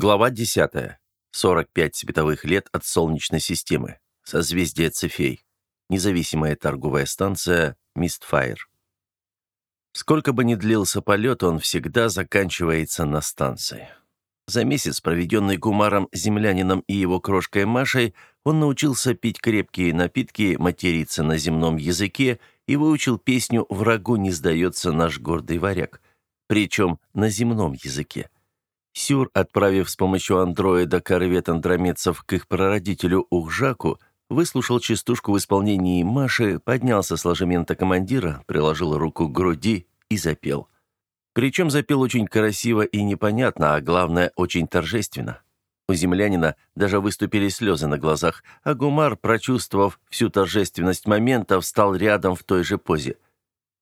Глава 10. 45 световых лет от Солнечной системы. Созвездие Цефей. Независимая торговая станция Мистфайр. Сколько бы ни длился полет, он всегда заканчивается на станции. За месяц, проведенный Гумаром, землянином и его крошкой Машей, он научился пить крепкие напитки, материться на земном языке и выучил песню «Врагу не сдается наш гордый варяг», причем на земном языке. Сюр, отправив с помощью андроида корвет андромедцев к их прародителю Ухжаку, выслушал частушку в исполнении Маши, поднялся с ложемента командира, приложил руку к груди и запел. Причем запел очень красиво и непонятно, а главное, очень торжественно. У землянина даже выступили слезы на глазах, а Гумар, прочувствовав всю торжественность момента, встал рядом в той же позе.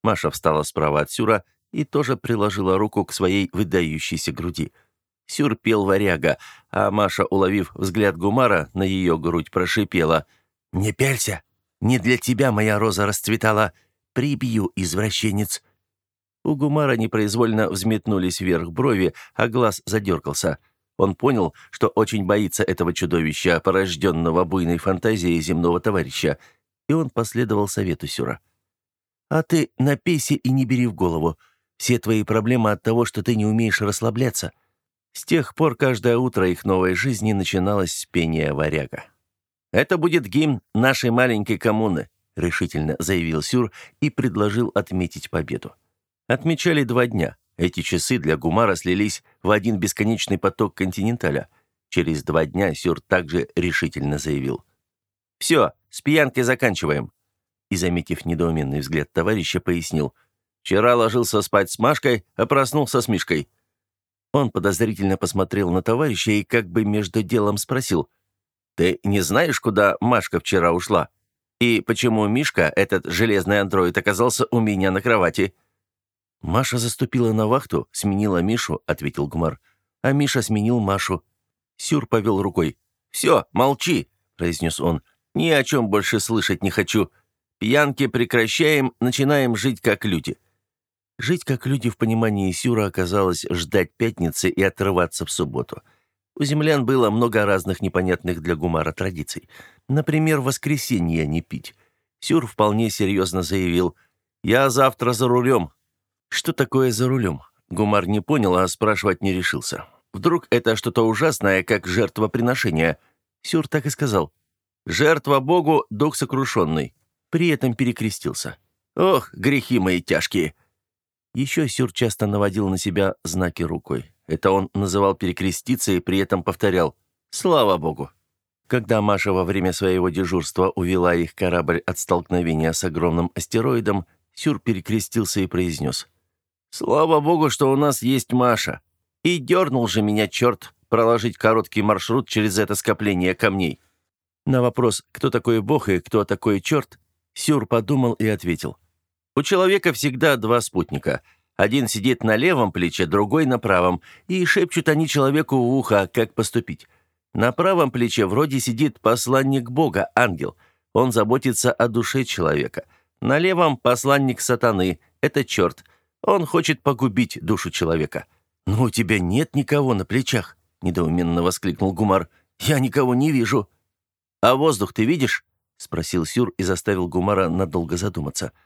Маша встала справа от Сюра и тоже приложила руку к своей выдающейся груди – Сюр пел варяга, а Маша, уловив взгляд Гумара, на ее грудь прошипела. «Не пялься! Не для тебя моя роза расцветала! Прибью, извращенец!» У Гумара непроизвольно взметнулись вверх брови, а глаз задергался. Он понял, что очень боится этого чудовища, порожденного буйной фантазией земного товарища, и он последовал совету Сюра. «А ты напейся и не бери в голову. Все твои проблемы от того, что ты не умеешь расслабляться». С тех пор каждое утро их новой жизни начиналось с пения варяга. «Это будет гимн нашей маленькой коммуны», — решительно заявил Сюр и предложил отметить победу. Отмечали два дня. Эти часы для Гумара слились в один бесконечный поток континенталя. Через два дня Сюр также решительно заявил. «Все, с пьянкой заканчиваем». И, заметив недоуменный взгляд товарища, пояснил. «Вчера ложился спать с Машкой, а проснулся с Мишкой. Он подозрительно посмотрел на товарища и как бы между делом спросил. «Ты не знаешь, куда Машка вчера ушла? И почему Мишка, этот железный андроид, оказался у меня на кровати?» «Маша заступила на вахту, сменила Мишу», — ответил Гумар. «А Миша сменил Машу». Сюр повел рукой. «Все, молчи», — произнес он. «Ни о чем больше слышать не хочу. Пьянки прекращаем, начинаем жить как люди. Жить как люди в понимании Сюра оказалось ждать пятницы и отрываться в субботу. У землян было много разных непонятных для Гумара традиций. Например, воскресенье не пить. Сюр вполне серьезно заявил «Я завтра за рулем». Что такое за рулем? Гумар не понял, а спрашивать не решился. Вдруг это что-то ужасное, как жертвоприношение? Сюр так и сказал. «Жертва Богу, дух сокрушенный». При этом перекрестился. «Ох, грехи мои тяжкие!» Еще Сюр часто наводил на себя знаки рукой. Это он называл перекреститься и при этом повторял «Слава Богу!». Когда Маша во время своего дежурства увела их корабль от столкновения с огромным астероидом, Сюр перекрестился и произнес «Слава Богу, что у нас есть Маша!» И дернул же меня черт проложить короткий маршрут через это скопление камней. На вопрос, кто такой Бог и кто такой черт, Сюр подумал и ответил – у человека всегда два спутника. Один сидит на левом плече, другой на правом, и шепчут они человеку в ухо, как поступить. На правом плече вроде сидит посланник Бога, ангел. Он заботится о душе человека. На левом посланник сатаны, это черт. Он хочет погубить душу человека. «Но у тебя нет никого на плечах», — недоуменно воскликнул Гумар. «Я никого не вижу». «А воздух ты видишь?» — спросил Сюр и заставил Гумара надолго задуматься. —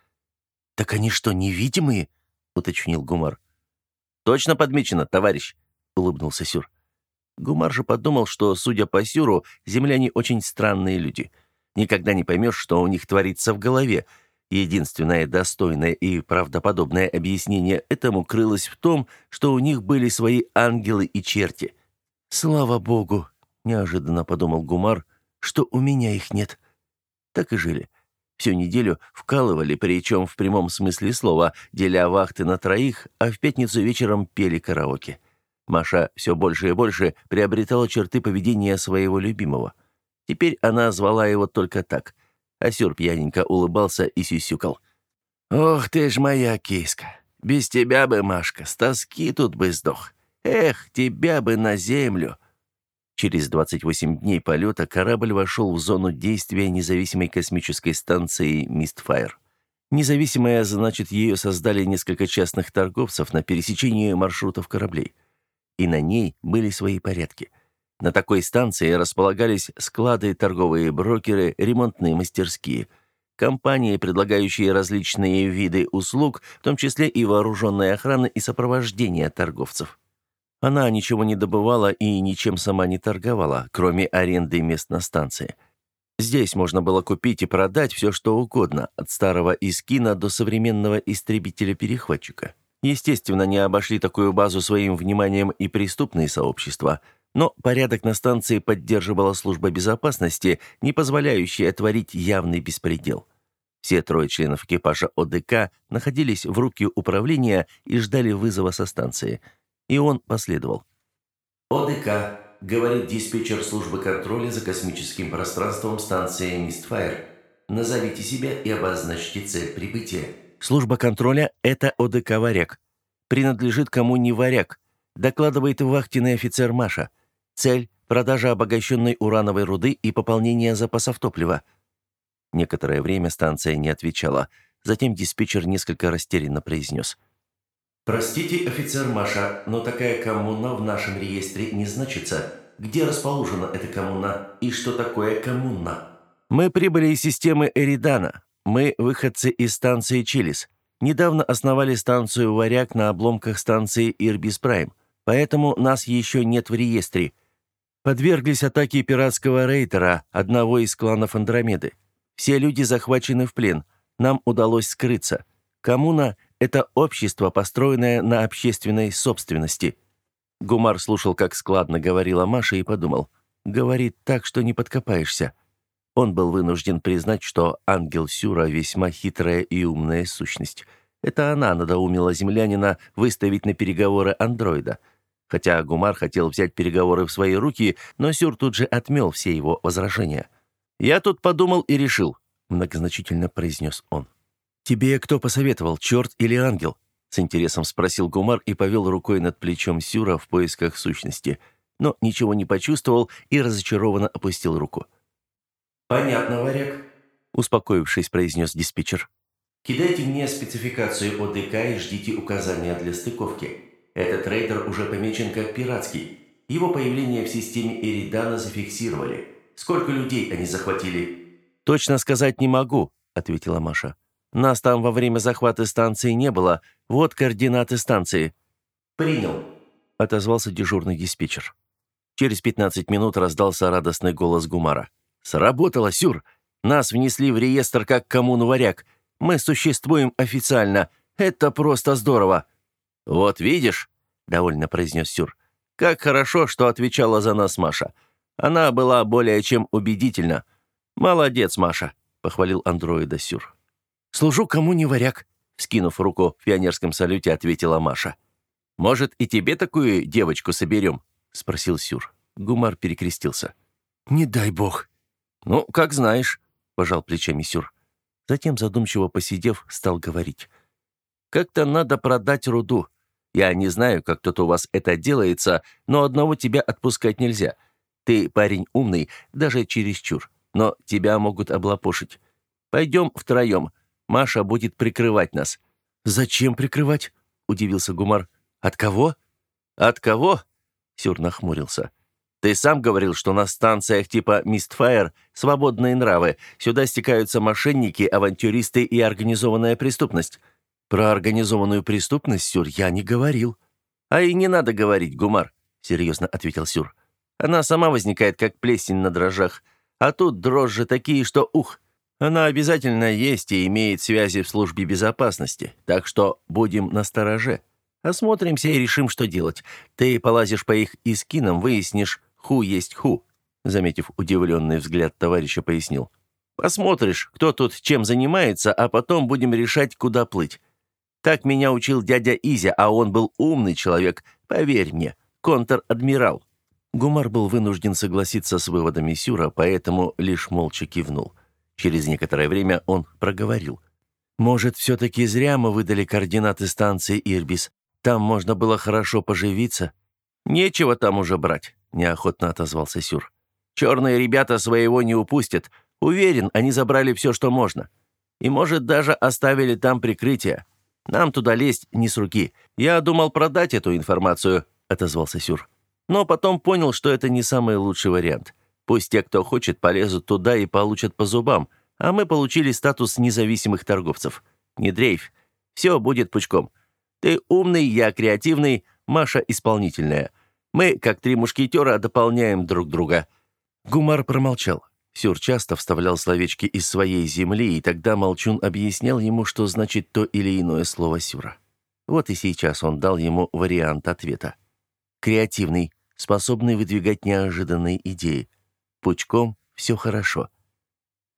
«Так они что, невидимые?» — уточнил Гумар. «Точно подмечено, товарищ», — улыбнулся Сюр. Гумар же подумал, что, судя по Сюру, земляне очень странные люди. Никогда не поймешь, что у них творится в голове. Единственное достойное и правдоподобное объяснение этому крылось в том, что у них были свои ангелы и черти. «Слава богу!» — неожиданно подумал Гумар, что у меня их нет. Так и жили. Всю неделю вкалывали, причем в прямом смысле слова, деля вахты на троих, а в пятницу вечером пели караоке. Маша все больше и больше приобретала черты поведения своего любимого. Теперь она звала его только так. Асюр пьяненько улыбался и сюсюкал. «Ох ты ж моя киска! Без тебя бы, Машка, с тоски тут бы сдох. Эх, тебя бы на землю!» Через 28 дней полета корабль вошел в зону действия независимой космической станции «Мистфайр». Независимая, значит, ее создали несколько частных торговцев на пересечении маршрутов кораблей. и на ней были свои порядки. На такой станции располагались склады, торговые брокеры, ремонтные мастерские – Компании, предлагающие различные виды услуг, в том числе и вооруженная охрана и сопровождение торговцев. Она ничего не добывала и ничем сама не торговала, кроме аренды мест на станции. Здесь можно было купить и продать все, что угодно, от старого Искина до современного истребителя-перехватчика. Естественно, не обошли такую базу своим вниманием и преступные сообщества, но порядок на станции поддерживала служба безопасности, не позволяющая творить явный беспредел. Все трое членов экипажа ОДК находились в руке управления и ждали вызова со станции. И он последовал. «ОДК», — говорит диспетчер службы контроля за космическим пространством станции «Мистфайр». «Назовите себя и обозначьте цель прибытия». «Служба контроля — это ОДК «Варяг». Принадлежит кому не «Варяг», докладывает вахтенный офицер Маша. Цель — продажа обогащенной урановой руды и пополнение запасов топлива. Некоторое время станция не отвечала. Затем диспетчер несколько растерянно произнес. «Простите, офицер Маша, но такая коммуна в нашем реестре не значится. Где расположена эта коммуна и что такое коммуна?» «Мы прибыли из системы Эридана. Мы выходцы из станции Чилис. Недавно основали станцию «Варяг» на обломках станции Ирбис Прайм, поэтому нас еще нет в реестре. Подверглись атаке пиратского рейтера, одного из кланов Андромеды. Все люди захвачены в плен. Нам удалось скрыться. Коммуна — это общество, построенное на общественной собственности». Гумар слушал, как складно говорила Маша, и подумал. «Говорит так, что не подкопаешься». Он был вынужден признать, что ангел Сюра весьма хитрая и умная сущность. Это она надоумила землянина выставить на переговоры андроида. Хотя Гумар хотел взять переговоры в свои руки, но Сюр тут же отмел все его возражения. «Я тут подумал и решил», — многозначительно произнес он. «Тебе кто посоветовал, черт или ангел?» — с интересом спросил Гумар и повел рукой над плечом Сюра в поисках сущности, но ничего не почувствовал и разочарованно опустил руку. «Понятно, Варяг», — успокоившись, произнес диспетчер. «Кидайте мне спецификацию ОДК и ждите указания для стыковки. Этот рейдер уже помечен как пиратский. Его появление в системе Эридана зафиксировали. Сколько людей они захватили?» «Точно сказать не могу», — ответила Маша. «Нас там во время захвата станции не было. Вот координаты станции». «Принял», — отозвался дежурный диспетчер. Через 15 минут раздался радостный голос Гумара. «Сработало, Сюр! Нас внесли в реестр как коммуну-варяг. Мы существуем официально. Это просто здорово!» «Вот видишь», — довольно произнес Сюр, — «как хорошо, что отвечала за нас Маша. Она была более чем убедительна. «Молодец, Маша», — похвалил андроида Сюр. «Служу кому не варяг», — скинув руку в пионерском салюте, ответила Маша. «Может, и тебе такую девочку соберем?» — спросил Сюр. Гумар перекрестился. «Не дай бог». «Ну, как знаешь», — пожал плечами Сюр. Затем, задумчиво посидев, стал говорить. «Как-то надо продать руду. Я не знаю, как тут у вас это делается, но одного тебя отпускать нельзя. Ты парень умный, даже чересчур, но тебя могут облапошить. Пойдем втроем. Маша будет прикрывать нас». «Зачем прикрывать?» — удивился Гумар. «От кого?» «От кого?» — Сюр нахмурился. «Ты сам говорил, что на станциях типа Мистфайр свободные нравы. Сюда стекаются мошенники, авантюристы и организованная преступность». «Про организованную преступность, Сюр, я не говорил». «А и не надо говорить, Гумар», — серьезно ответил Сюр. Она сама возникает, как плесень на дрожжах. А тут дрожжи такие, что ух. Она обязательно есть и имеет связи в службе безопасности. Так что будем настороже. Осмотримся и решим, что делать. Ты полазишь по их искинам, выяснишь, ху есть ху. Заметив удивленный взгляд товарища, пояснил. Посмотришь, кто тут чем занимается, а потом будем решать, куда плыть. Так меня учил дядя Изя, а он был умный человек, поверь мне, контр-адмирал. Гумар был вынужден согласиться с выводами Сюра, поэтому лишь молча кивнул. Через некоторое время он проговорил. «Может, все-таки зря мы выдали координаты станции Ирбис. Там можно было хорошо поживиться». «Нечего там уже брать», — неохотно отозвался Сюр. «Черные ребята своего не упустят. Уверен, они забрали все, что можно. И, может, даже оставили там прикрытие. Нам туда лезть не с руки. Я думал продать эту информацию, отозвался Сюр. «Но потом понял, что это не самый лучший вариант. Пусть те, кто хочет, полезут туда и получат по зубам, а мы получили статус независимых торговцев. Не дрейф. Все будет пучком. Ты умный, я креативный, Маша исполнительная. Мы, как три мушкетера, дополняем друг друга». Гумар промолчал. Сюр часто вставлял словечки из своей земли, и тогда Молчун объяснял ему, что значит то или иное слово Сюра. Вот и сейчас он дал ему вариант ответа. Креативный, способный выдвигать неожиданные идеи. Пучком все хорошо.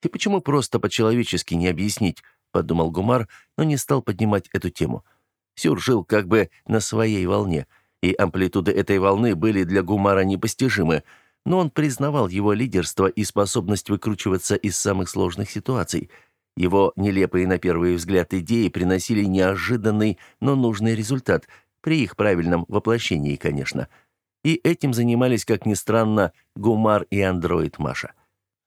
И почему просто по-человечески не объяснить, подумал Гумар, но не стал поднимать эту тему. Сюр жил как бы на своей волне, и амплитуды этой волны были для Гумара непостижимы — но он признавал его лидерство и способность выкручиваться из самых сложных ситуаций. Его нелепые на первый взгляд идеи приносили неожиданный, но нужный результат, при их правильном воплощении, конечно. И этим занимались, как ни странно, Гумар и андроид Маша.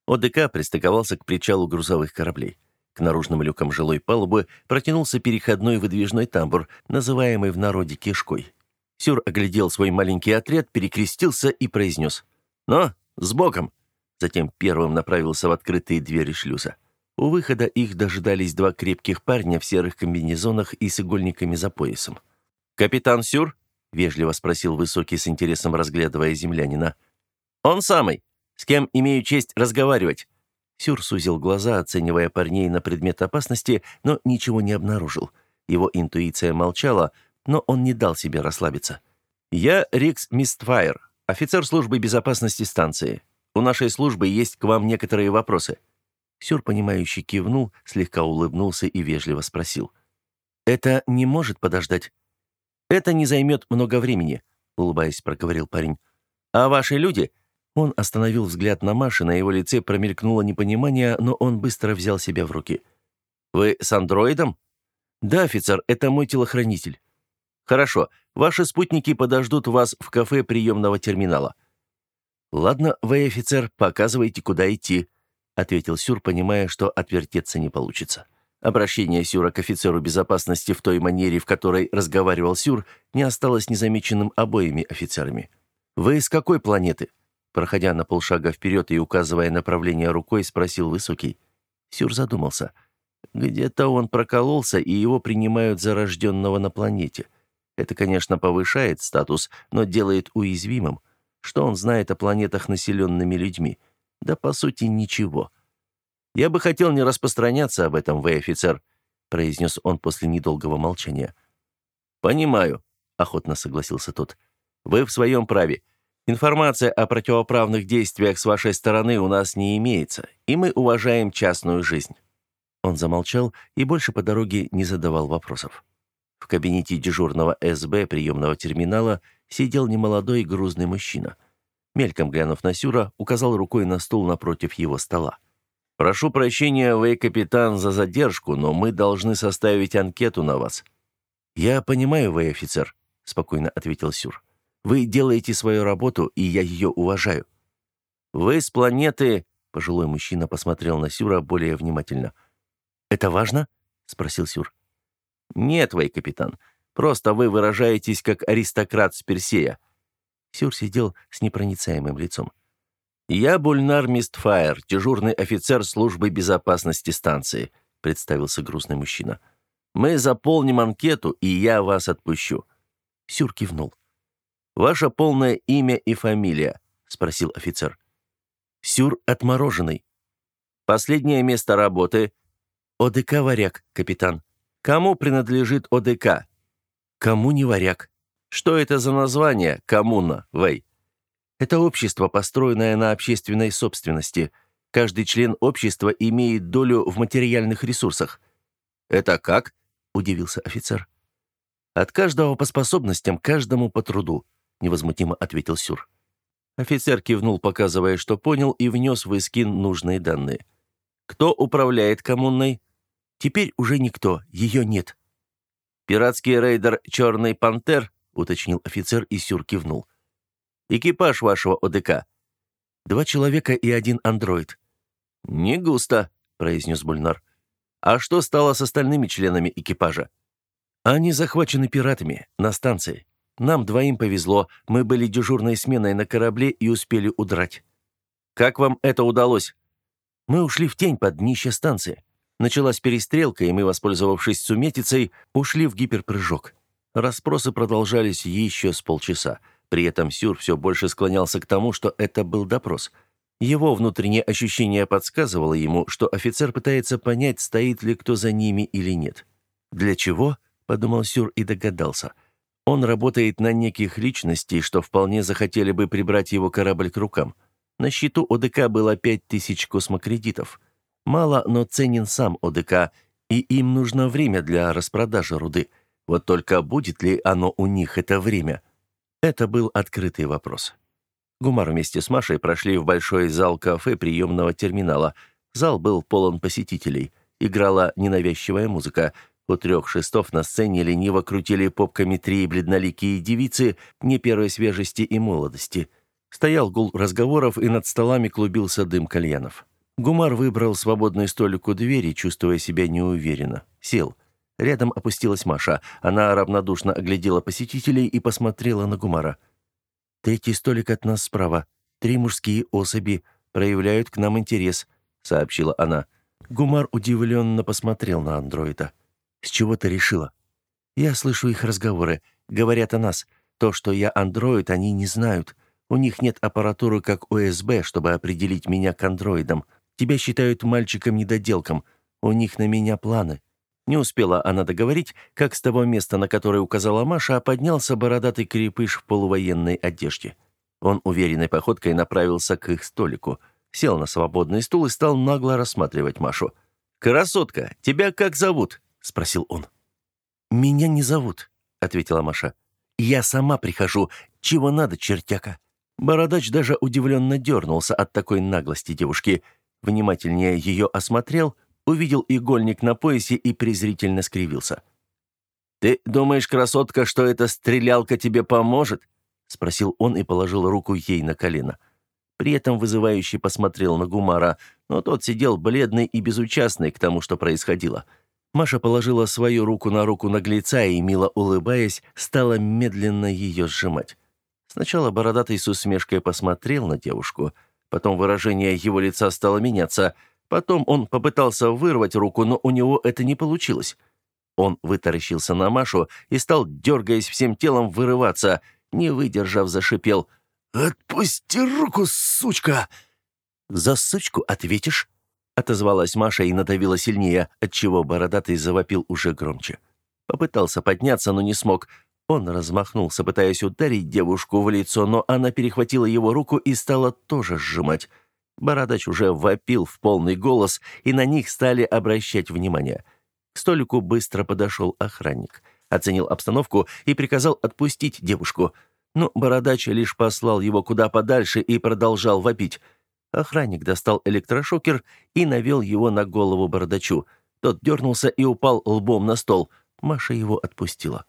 ОДК пристыковался к причалу грузовых кораблей. К наружным люкам жилой палубы протянулся переходной выдвижной тамбур, называемый в народе кишкой. Сюр оглядел свой маленький отряд, перекрестился и произнес — «Но, с боком!» Затем первым направился в открытые двери шлюза. У выхода их дожидались два крепких парня в серых комбинезонах и с игольниками за поясом. «Капитан Сюр?» — вежливо спросил Высокий с интересом, разглядывая землянина. «Он самый. С кем имею честь разговаривать?» Сюр сузил глаза, оценивая парней на предмет опасности, но ничего не обнаружил. Его интуиция молчала, но он не дал себе расслабиться. «Я Рикс Мистфайр, «Офицер службы безопасности станции. У нашей службы есть к вам некоторые вопросы». Сюр, понимающий, кивнул, слегка улыбнулся и вежливо спросил. «Это не может подождать?» «Это не займет много времени», — улыбаясь, проговорил парень. «А ваши люди?» Он остановил взгляд на Маше, на его лице промелькнуло непонимание, но он быстро взял себя в руки. «Вы с андроидом?» «Да, офицер, это мой телохранитель». «Хорошо, Ваши спутники подождут вас в кафе приемного терминала». «Ладно, вы, офицер, показывайте, куда идти», — ответил Сюр, понимая, что отвертеться не получится. Обращение Сюра к офицеру безопасности в той манере, в которой разговаривал Сюр, не осталось незамеченным обоими офицерами. «Вы из какой планеты?» Проходя на полшага вперед и указывая направление рукой, спросил Высокий. Сюр задумался. Где-то он прокололся, и его принимают за рожденного на планете. Это, конечно, повышает статус, но делает уязвимым. Что он знает о планетах, населенными людьми? Да, по сути, ничего. «Я бы хотел не распространяться об этом, вы, офицер», произнес он после недолгого молчания. «Понимаю», — охотно согласился тот. «Вы в своем праве. Информация о противоправных действиях с вашей стороны у нас не имеется, и мы уважаем частную жизнь». Он замолчал и больше по дороге не задавал вопросов. В кабинете дежурного СБ приемного терминала сидел немолодой грузный мужчина. Мельком глянув на Сюра, указал рукой на стул напротив его стола. «Прошу прощения, вы, капитан, за задержку, но мы должны составить анкету на вас». «Я понимаю, вы офицер», — спокойно ответил Сюр. «Вы делаете свою работу, и я ее уважаю». «Вы с планеты...» — пожилой мужчина посмотрел на Сюра более внимательно. «Это важно?» — спросил Сюр. «Нет, вей капитан. Просто вы выражаетесь как аристократ с Персея». Сюр сидел с непроницаемым лицом. «Я Бульнар Мистфайр, дежурный офицер службы безопасности станции», представился грустный мужчина. «Мы заполним анкету, и я вас отпущу». Сюр кивнул. «Ваше полное имя и фамилия?» — спросил офицер. «Сюр отмороженный». «Последнее место работы?» «ОДК «Варяг», капитан», Кому принадлежит ОДК? Кому не варяг? Что это за название «коммуна», Вэй? Это общество, построенное на общественной собственности. Каждый член общества имеет долю в материальных ресурсах. «Это как?» – удивился офицер. «От каждого по способностям, каждому по труду», – невозмутимо ответил Сюр. Офицер кивнул, показывая, что понял, и внес в Искин нужные данные. «Кто управляет коммунной?» Теперь уже никто, ее нет. «Пиратский рейдер «Черный пантер», — уточнил офицер и Сюр кивнул. «Экипаж вашего ОДК». «Два человека и один андроид». «Не густо», — произнес Бульнар. «А что стало с остальными членами экипажа?» «Они захвачены пиратами на станции». Нам двоим повезло. Мы были дежурной сменой на корабле и успели удрать». «Как вам это удалось?» «Мы ушли в тень под днище станции. Началась перестрелка, и мы, воспользовавшись суметицей, ушли в гиперпрыжок. Расспросы продолжались еще с полчаса. При этом Сюр все больше склонялся к тому, что это был допрос. Его внутреннее ощущение подсказывало ему, что офицер пытается понять, стоит ли кто за ними или нет. «Для чего?» — подумал Сюр и догадался. «Он работает на неких личностей, что вполне захотели бы прибрать его корабль к рукам. На счету ОДК было пять тысяч космокредитов. Мало, но ценен сам ОДК, и им нужно время для распродажи руды. Вот только будет ли оно у них это время?» Это был открытый вопрос. Гумар вместе с Машей прошли в большой зал кафе приемного терминала. Зал был полон посетителей. Играла ненавязчивая музыка. У трех шестов на сцене лениво крутили попками три бледноликие девицы не первой свежести и молодости. Стоял гул разговоров, и над столами клубился дым кальянов. Гумар выбрал свободный столик у двери, чувствуя себя неуверенно. Сел. Рядом опустилась Маша. Она равнодушно оглядела посетителей и посмотрела на Гумара. «Третий столик от нас справа. Три мужские особи проявляют к нам интерес», — сообщила она. Гумар удивленно посмотрел на андроида. «С чего ты решила?» «Я слышу их разговоры. Говорят о нас. То, что я андроид, они не знают. У них нет аппаратуры, как ОСБ, чтобы определить меня к андроидам. Тебя считают мальчиком-недоделком. У них на меня планы. Не успела она договорить, как с того места, на которое указала Маша, поднялся бородатый крепыш в полувоенной одежде. Он уверенной походкой направился к их столику, сел на свободный стул и стал нагло рассматривать Машу. «Красотка, тебя как зовут?» — спросил он. «Меня не зовут», — ответила Маша. «Я сама прихожу. Чего надо, чертяка?» Бородач даже удивленно дернулся от такой наглости девушки. Внимательнее ее осмотрел — увидел игольник на поясе и презрительно скривился. «Ты думаешь, красотка, что эта стрелялка тебе поможет?» — спросил он и положил руку ей на колено. При этом вызывающий посмотрел на Гумара, но тот сидел бледный и безучастный к тому, что происходило. Маша положила свою руку на руку наглеца и, мило улыбаясь, стала медленно ее сжимать. Сначала бородатый с усмешкой посмотрел на девушку, потом выражение его лица стало меняться — Потом он попытался вырвать руку, но у него это не получилось. Он вытаращился на Машу и стал, дергаясь всем телом, вырываться. Не выдержав, зашипел. «Отпусти руку, сучка!» «За сучку ответишь?» Отозвалась Маша и надавила сильнее, отчего бородатый завопил уже громче. Попытался подняться, но не смог. Он размахнулся, пытаясь ударить девушку в лицо, но она перехватила его руку и стала тоже сжимать. Бородач уже вопил в полный голос, и на них стали обращать внимание. К столику быстро подошел охранник, оценил обстановку и приказал отпустить девушку. Но Бородач лишь послал его куда подальше и продолжал вопить. Охранник достал электрошокер и навел его на голову Бородачу. Тот дернулся и упал лбом на стол. Маша его отпустила.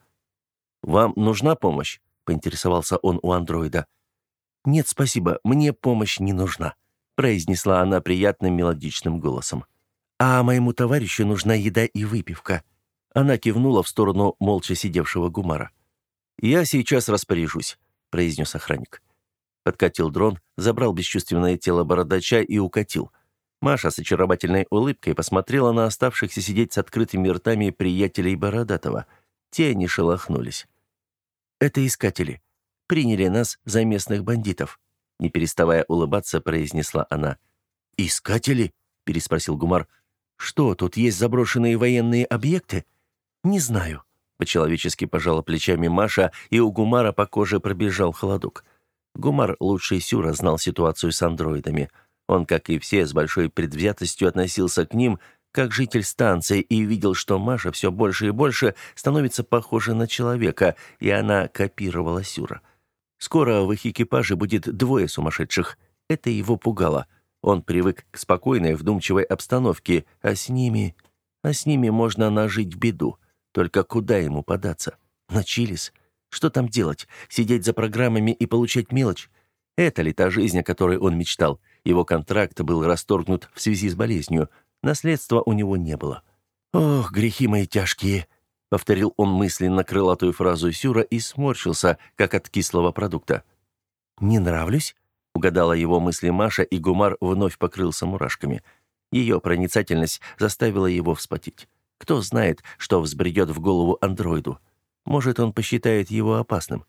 «Вам нужна помощь?» — поинтересовался он у андроида. «Нет, спасибо, мне помощь не нужна», произнесла она приятным мелодичным голосом. «А моему товарищу нужна еда и выпивка». Она кивнула в сторону молча сидевшего Гумара. «Я сейчас распоряжусь», — произнес охранник. Подкатил дрон, забрал бесчувственное тело бородача и укатил. Маша с очаровательной улыбкой посмотрела на оставшихся сидеть с открытыми ртами приятелей Бородатого. Те не шелохнулись. «Это искатели. Приняли нас за местных бандитов», не переставая улыбаться, произнесла она. «Искатели?» — переспросил Гумар. «Что, тут есть заброшенные военные объекты?» «Не знаю», — по-человечески пожала плечами Маша, и у Гумара по коже пробежал холодок. Гумар лучший Сюра знал ситуацию с андроидами. Он, как и все, с большой предвзятостью относился к ним, как житель станции, и видел, что Маша все больше и больше становится похожа на человека, и она копировала Сюра. Скоро в их экипаже будет двое сумасшедших. Это его пугало. Он привык к спокойной, вдумчивой обстановке, а с ними... А с ними можно нажить беду. Только куда ему податься? На Чилис? Что там делать? Сидеть за программами и получать мелочь? Это ли та жизнь, о которой он мечтал? Его контракт был расторгнут в связи с болезнью. Наследства у него не было. Ох, грехи мои тяжкие. — повторил он мысленно крылатую фразу Сюра и сморщился, как от кислого продукта. «Не нравлюсь?» — угадала его мысли Маша, и Гумар вновь покрылся мурашками. Ее проницательность заставила его вспотеть. Кто знает, что взбредет в голову андроиду. Может, он посчитает его опасным.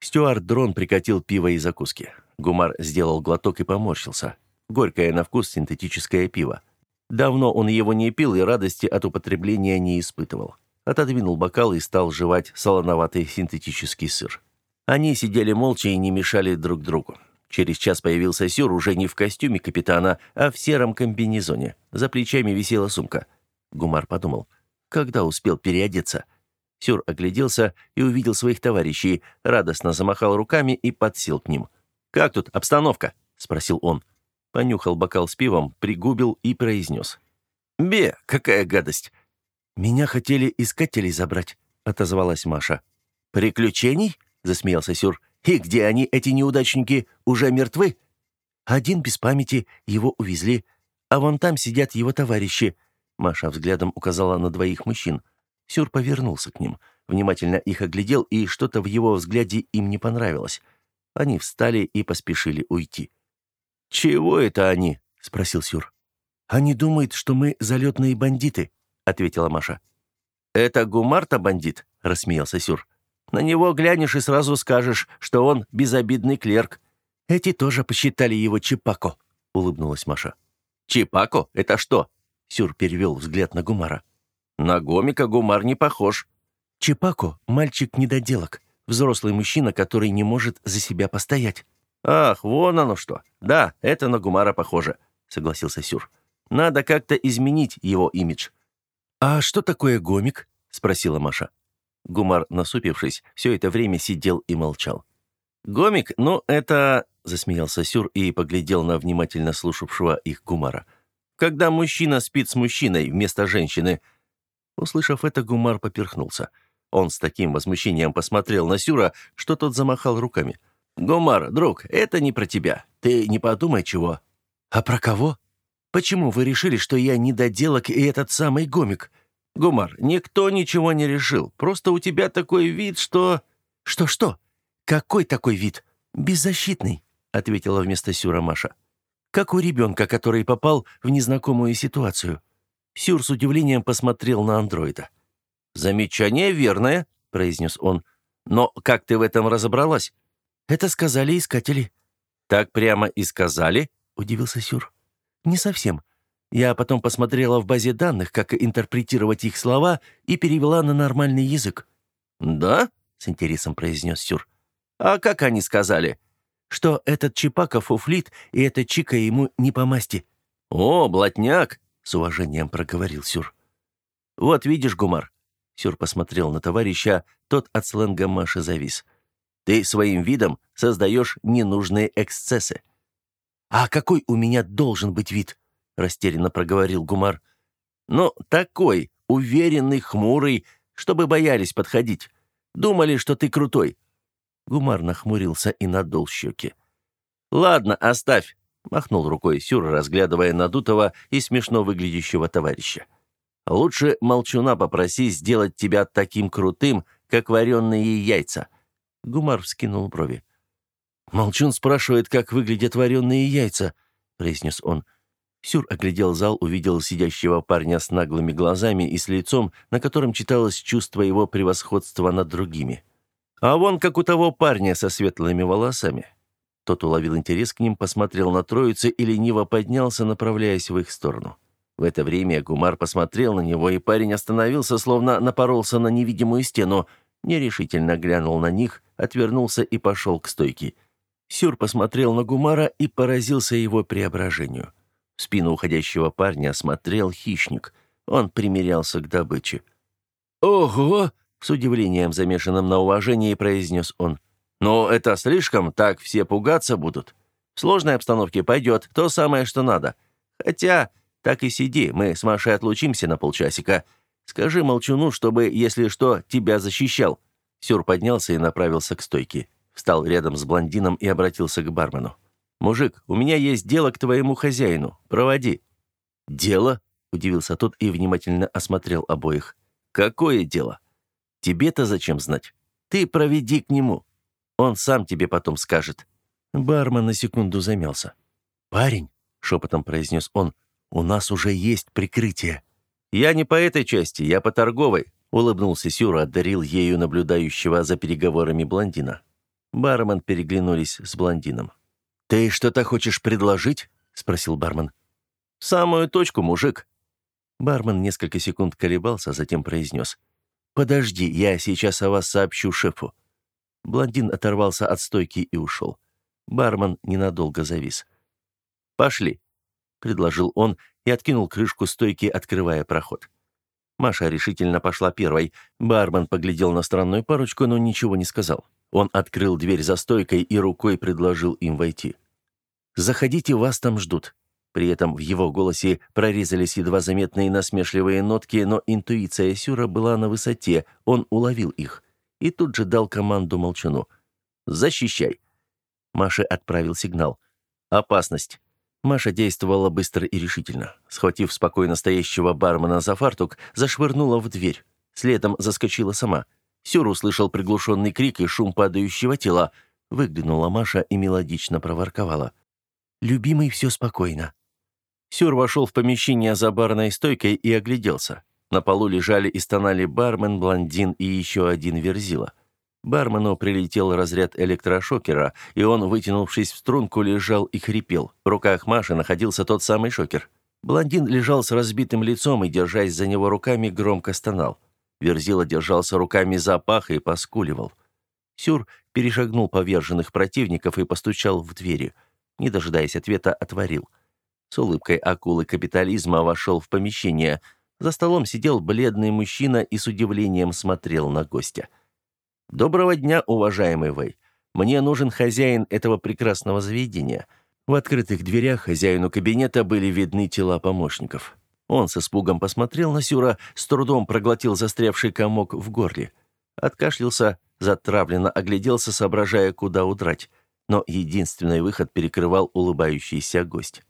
Стюарт Дрон прикатил пиво и закуски. Гумар сделал глоток и поморщился. Горькое на вкус синтетическое пиво. Давно он его не пил и радости от употребления не испытывал. Отодвинул бокал и стал жевать солоноватый синтетический сыр. Они сидели молча и не мешали друг другу. Через час появился Сюр уже не в костюме капитана, а в сером комбинезоне. За плечами висела сумка. Гумар подумал, когда успел переодеться. Сюр огляделся и увидел своих товарищей, радостно замахал руками и подсел к ним. «Как тут обстановка?» — спросил он. Понюхал бокал с пивом, пригубил и произнес. «Бе, какая гадость!» «Меня хотели искатели забрать», — отозвалась Маша. «Приключений?» — засмеялся Сюр. «И где они, эти неудачники, уже мертвы?» «Один без памяти, его увезли, а вон там сидят его товарищи». Маша взглядом указала на двоих мужчин. Сюр повернулся к ним, внимательно их оглядел, и что-то в его взгляде им не понравилось. Они встали и поспешили уйти. «Чего это они?» — спросил Сюр. «Они думают, что мы залетные бандиты», — ответила Маша. «Это Гумарта бандит?» — рассмеялся Сюр. «На него глянешь и сразу скажешь, что он безобидный клерк. Эти тоже посчитали его Чипако», — улыбнулась Маша. «Чипако? Это что?» — Сюр перевел взгляд на Гумара. «На гомика Гумар не похож». «Чипако — мальчик-недоделок, взрослый мужчина, который не может за себя постоять». «Ах, вон оно что. Да, это на Гумара похоже», — согласился Сюр. «Надо как-то изменить его имидж». «А что такое гомик?» — спросила Маша. Гумар, насупившись, все это время сидел и молчал. «Гомик, ну, это...» — засмеялся Сюр и поглядел на внимательно слушавшего их Гумара. «Когда мужчина спит с мужчиной вместо женщины...» Услышав это, Гумар поперхнулся. Он с таким возмущением посмотрел на Сюра, что тот замахал руками. «Гумар, друг, это не про тебя. Ты не подумай чего». «А про кого? Почему вы решили, что я недоделок и этот самый гомик?» «Гумар, никто ничего не решил. Просто у тебя такой вид, что...» «Что-что? Какой такой вид? Беззащитный», — ответила вместо Сюра Маша. «Как у ребенка, который попал в незнакомую ситуацию». Сюр с удивлением посмотрел на андроида. «Замечание верное», — произнес он. «Но как ты в этом разобралась?» «Это сказали искатели». «Так прямо и сказали?» — удивился Сюр. «Не совсем. Я потом посмотрела в базе данных, как интерпретировать их слова, и перевела на нормальный язык». «Да?» — с интересом произнес Сюр. «А как они сказали?» «Что этот Чипака фуфлит, и эта Чика ему не по масти». «О, блатняк!» — с уважением проговорил Сюр. «Вот видишь, Гумар». Сюр посмотрел на товарища, тот от сленга Маши завис. Ты своим видом создаешь ненужные эксцессы». «А какой у меня должен быть вид?» — растерянно проговорил Гумар. «Ну, такой, уверенный, хмурый, чтобы боялись подходить. Думали, что ты крутой». Гумар нахмурился и надул щеки. «Ладно, оставь», — махнул рукой Сюр, разглядывая надутого и смешно выглядящего товарища. «Лучше молчуна попроси сделать тебя таким крутым, как вареные яйца. Гумар вскинул брови. «Молчун спрашивает, как выглядят вареные яйца», — произнес он. Сюр оглядел зал, увидел сидящего парня с наглыми глазами и с лицом, на котором читалось чувство его превосходства над другими. «А вон как у того парня со светлыми волосами». Тот уловил интерес к ним, посмотрел на троицу и лениво поднялся, направляясь в их сторону. В это время Гумар посмотрел на него, и парень остановился, словно напоролся на невидимую стену — нерешительно глянул на них, отвернулся и пошел к стойке. Сюр посмотрел на Гумара и поразился его преображению. В спину уходящего парня смотрел хищник. Он примерялся к добыче. «Ого!» — с удивлением, замешанным на уважении, произнес он. «Но это слишком, так все пугаться будут. В сложной обстановке пойдет то самое, что надо. Хотя, так и сиди, мы с Машей отлучимся на полчасика. Скажи молчуну, чтобы, если что, тебя защищал». Сюр поднялся и направился к стойке. Встал рядом с блондином и обратился к бармену. «Мужик, у меня есть дело к твоему хозяину. Проводи». «Дело?» — удивился тот и внимательно осмотрел обоих. «Какое дело?» Тебе-то зачем знать? Ты проведи к нему. Он сам тебе потом скажет». Бармен на секунду замялся. «Парень», — шепотом произнес он, — «у нас уже есть прикрытие». «Я не по этой части, я по торговой», — улыбнулся Сюра, одарил ею наблюдающего за переговорами блондина. Бармен переглянулись с блондином. «Ты что-то хочешь предложить?» — спросил бармен. «Самую точку, мужик». Бармен несколько секунд колебался, затем произнес. «Подожди, я сейчас о вас сообщу шефу». Блондин оторвался от стойки и ушел. Бармен ненадолго завис. «Пошли», — предложил он и откинул крышку стойки, открывая проход. Маша решительно пошла первой. Бармен поглядел на странную парочку, но ничего не сказал. Он открыл дверь за стойкой и рукой предложил им войти. «Заходите, вас там ждут». При этом в его голосе прорезались едва заметные насмешливые нотки, но интуиция Сюра была на высоте, он уловил их. И тут же дал команду молчану. «Защищай!» Маша отправил сигнал. «Опасность!» Маша действовала быстро и решительно. Схватив спокойно стоящего бармена за фартук, зашвырнула в дверь. Следом заскочила сама. Сюр услышал приглушенный крик и шум падающего тела. Выглянула Маша и мелодично проворковала. «Любимый, все спокойно». Сюр вошел в помещение за барной стойкой и огляделся. На полу лежали и стонали бармен, блондин и еще один верзила. Бармену прилетел разряд электрошокера, и он, вытянувшись в струнку, лежал и хрипел. В руках Маши находился тот самый шокер. Блондин лежал с разбитым лицом и, держась за него руками, громко стонал. Верзила держался руками за пах и поскуливал. Сюр перешагнул поверженных противников и постучал в двери. Не дожидаясь ответа, отворил. С улыбкой акулы капитализма вошел в помещение. За столом сидел бледный мужчина и с удивлением смотрел на гостя. «Доброго дня, уважаемый Вэй. Мне нужен хозяин этого прекрасного заведения». В открытых дверях хозяину кабинета были видны тела помощников. Он с испугом посмотрел на Сюра, с трудом проглотил застрявший комок в горле. Откашлялся, затравленно огляделся, соображая, куда удрать. Но единственный выход перекрывал улыбающийся гость.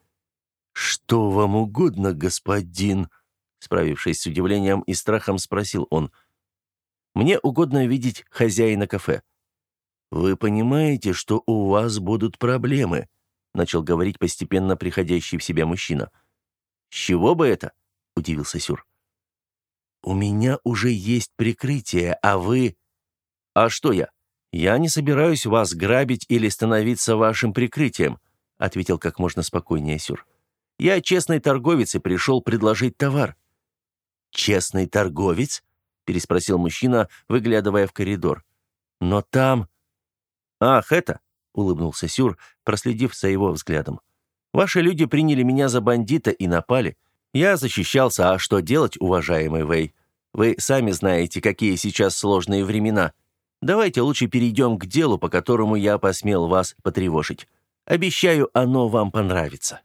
«Что вам угодно, господин?» Справившись с удивлением и страхом, спросил он – мне угодно видеть хозяина кафе». «Вы понимаете, что у вас будут проблемы», — начал говорить постепенно приходящий в себя мужчина. «С чего бы это?» — удивился Сюр. «У меня уже есть прикрытие, а вы...» «А что я? Я не собираюсь вас грабить или становиться вашим прикрытием», — ответил как можно спокойнее Сюр. «Я честный торговец и пришел предложить товар». «Честный торговец?» переспросил мужчина, выглядывая в коридор. «Но там...» «Ах, это...» — улыбнулся Сюр, проследив за его взглядом. «Ваши люди приняли меня за бандита и напали. Я защищался, а что делать, уважаемый Вэй? Вы сами знаете, какие сейчас сложные времена. Давайте лучше перейдем к делу, по которому я посмел вас потревожить. Обещаю, оно вам понравится».